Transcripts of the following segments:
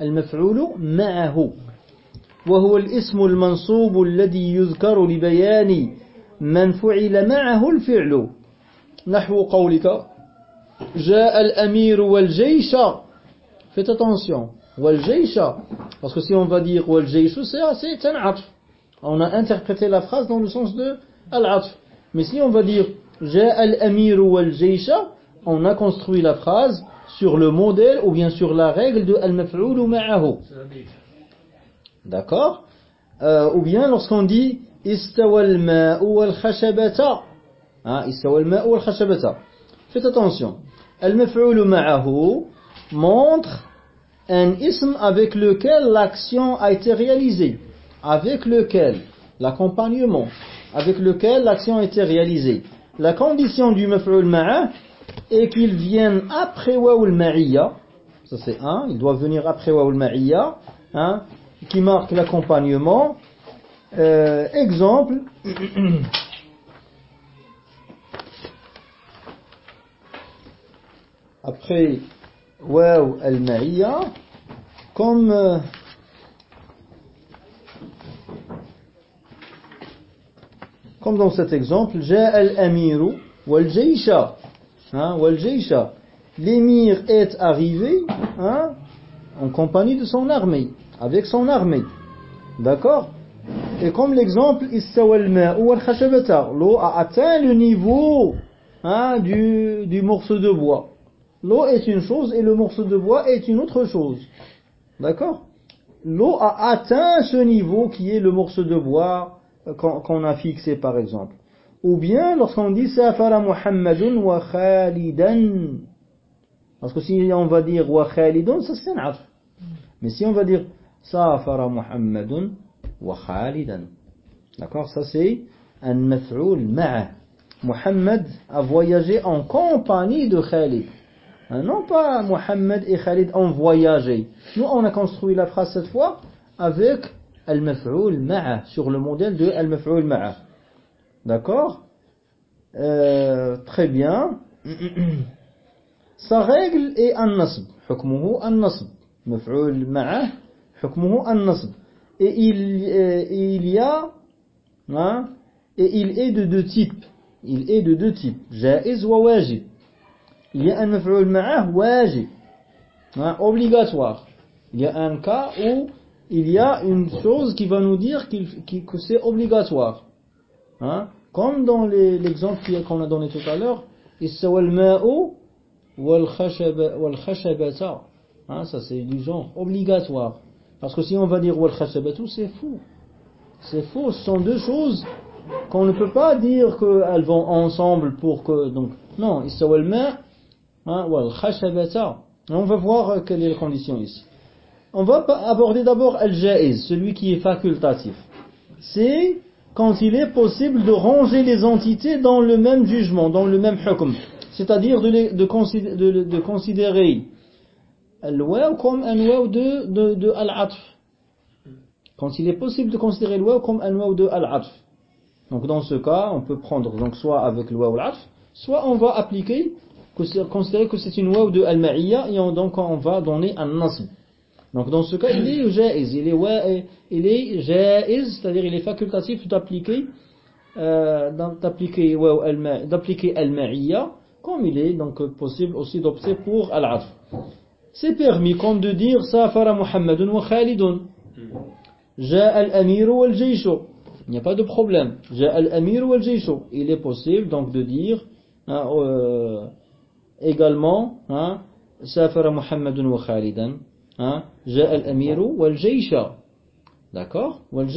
المفعول معه وهو الاسم المنصوب الذي يذكر لبيان من فعل معه الفعل. نحو قولك جاء الأمير والجيش. Faites attention. والجيش parce que si on va dire والجيش c'est un atf. On a interprété la phrase dans le sens de al-atf. Mais si on va dire جاء الأمير والجيش on a construit la phrase sur le modèle ou bien sur la règle de al-maf'ul ma'ahu. D'accord euh, ou bien lorsqu'on dit istawa al-ma'u wal-khashabata hein, wal-khashabata faites attention. Al-maf'ul ma'ahu montre un ism avec lequel l'action a été réalisée, avec lequel l'accompagnement, avec lequel l'action a été réalisée. La condition du maf'ul ma'a est qu'il vienne après wa'ul ma'iyya, ça c'est un, il doit venir après wa'ul ma'iyya, hein, qui marque l'accompagnement. Euh, exemple, après waw al-ma'iyya comme euh, comme dans cet exemple al-amiru wal jaysha hein l'émir est arrivé hein en compagnie de son armée avec son armée. D'accord? Et comme l'exemple l'eau a atteint le niveau hein, du, du morceau de bois. L'eau est une chose et le morceau de bois est une autre chose. D'accord? L'eau a atteint ce niveau qui est le morceau de bois qu'on a fixé par exemple. Ou bien lorsqu'on dit Safara Muhammadun wa Khalidan. Parce que si on va dire wa Khalidun, ça c'est un Mais si on va dire Safara Muhammadun wa Khalidan. D'accord Ça c'est un maf'ul ma'a. Muhammad a voyagé en compagnie de Khalid. Non pas Mohammed et Khalid ont voyagé. Nous, on a construit la phrase cette fois avec al-maf'ul ma'a, sur le modèle de al-maf'ul ma'a. D'accord? Euh, Très bien. Sa règle est an-nasb. Hukmuhu an-nasb. Maf'ul ma'a, hukmuhu an-nasb. Et il, euh, y a, hein, et il est de deux types. Il est de deux types. Ja'iz wa wajib il y a un maf'ul ma'ah wajib, hein, obligatoire. Il y a un cas où il y a une chose qui va nous dire qu qu que c'est obligatoire. Hein, comme dans l'exemple qu'on a donné tout à l'heure, wal. Hein, ça c'est du genre obligatoire. Parce que si on va dire wal c'est fou. C'est faux, ce sont deux choses qu'on ne peut pas dire qu'elles vont ensemble pour que donc non, istawa al-ma' Hein, on va voir euh, quelle est la condition ici. On va aborder d'abord al-ja'iz, celui qui est facultatif. C'est quand il est possible de ranger les entités dans le même jugement, dans le même hukm. C'est-à-dire de, considérer, al-waw comme un waw de al-atf. Quand il est possible de considérer le waw comme un waw de al-atf. Donc dans ce cas, on peut prendre donc soit avec le waw al-atf, soit on va appliquer considérer que c'est une waw de al-ma'iyya et donc on va donner un nasb. Donc dans ce cas, il est ja'iz, il est, il est ja'iz, c'est-à-dire il est facultatif d'appliquer euh, d'appliquer d'appliquer al-ma'iyya comme il est donc possible aussi d'opter pour al-'atf. C'est permis comme de dire safara Muhammadun wa Khalidun. Ja'a al-amir wal. Il n'y a pas de problème. Ja'a al-amir wal. Il est possible donc de dire hein, euh, également hein, Safara Muhammadun wa Khalidan Ja'a al-amiru wal d'accord? Wal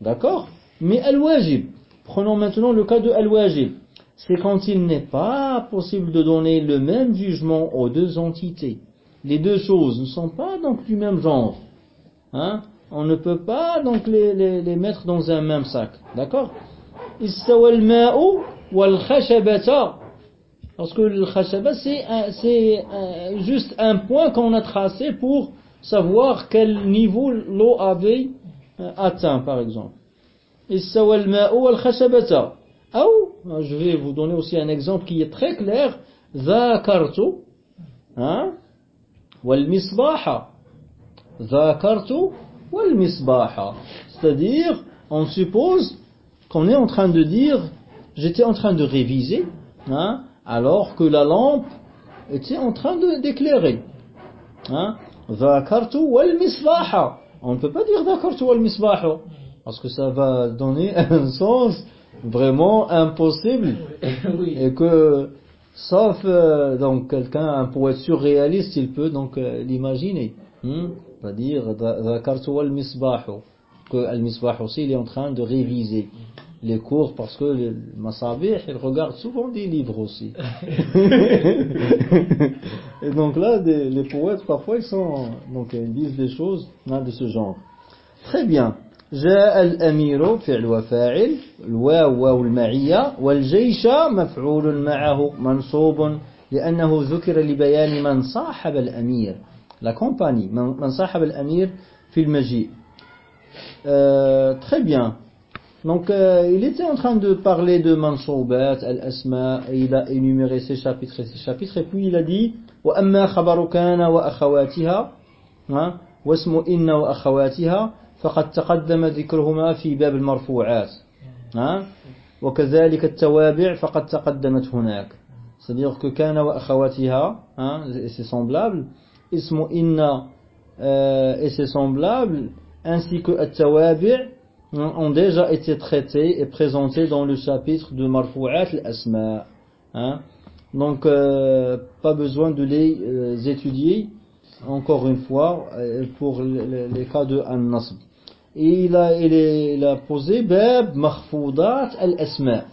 d'accord? Mais al-wajib. Prenons maintenant le cas de al-wajib. C'est quand il n'est pas possible de donner le même jugement aux deux entités. Les deux choses ne sont pas donc du même genre. Hein? On ne peut pas donc les, les, les mettre dans un même sac. D'accord istawa al-ma'u wal khashabata parce que le khashaba, c'est juste un point qu'on a tracé pour savoir quel niveau l'eau avait euh, atteint, par exemple. Ou, je vais vous donner aussi un exemple qui est très clair. ذاكرت hein, والمصباح ذكرت والمصباح c'est-à-dire on suppose qu'on est en train de dire j'étais en train de réviser hein, alors que la lampe était en train d'éclairer. Hein? On ne peut pas dire dhakartu wal misbahu parce que ça va donner un sens vraiment impossible et que sauf euh, donc quelqu'un un poète surréaliste il peut donc euh, l'imaginer hein? hmm? c'est-à-dire dhakartu wal misbahu que al misbah aussi il est en train de réviser les cours parce que le Masabih il regarde souvent des livres aussi et donc là des, les poètes parfois ils sont donc ils disent des choses hein, de ce genre très bien جاء الأمير فعل وفاعل الواو واو المعية والجيش مفعول معه منصوب لأنه ذكر لبيان من صاحب الأمير la compagnie من صاحب الأمير في المجيء euh, très bien Donc euh, il était en train de parler de mansoubat al-asma et il a énuméré ces chapitres et ces chapitres et puis il a dit وأما خبر كان وأخواتها واسم إن وأخواتها فقد تقدم ذكرهما في باب المرفوعات وكذلك التوابع فقد تقدمت هناك c'est-à-dire que كان وأخواتها hein, et c'est semblable اسم إن euh, et c'est semblable ainsi que التوابع ont déjà été traités et présentés dans le chapitre de Marfou'at al-Asma. Hein? Donc, euh, pas besoin de les euh, étudier encore une fois euh, pour les, cas de An-Nasb. Et il a, il, a posé Bab Mahfoudat al-Asma.